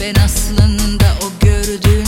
Ben aslında o gördüğüm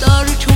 的日出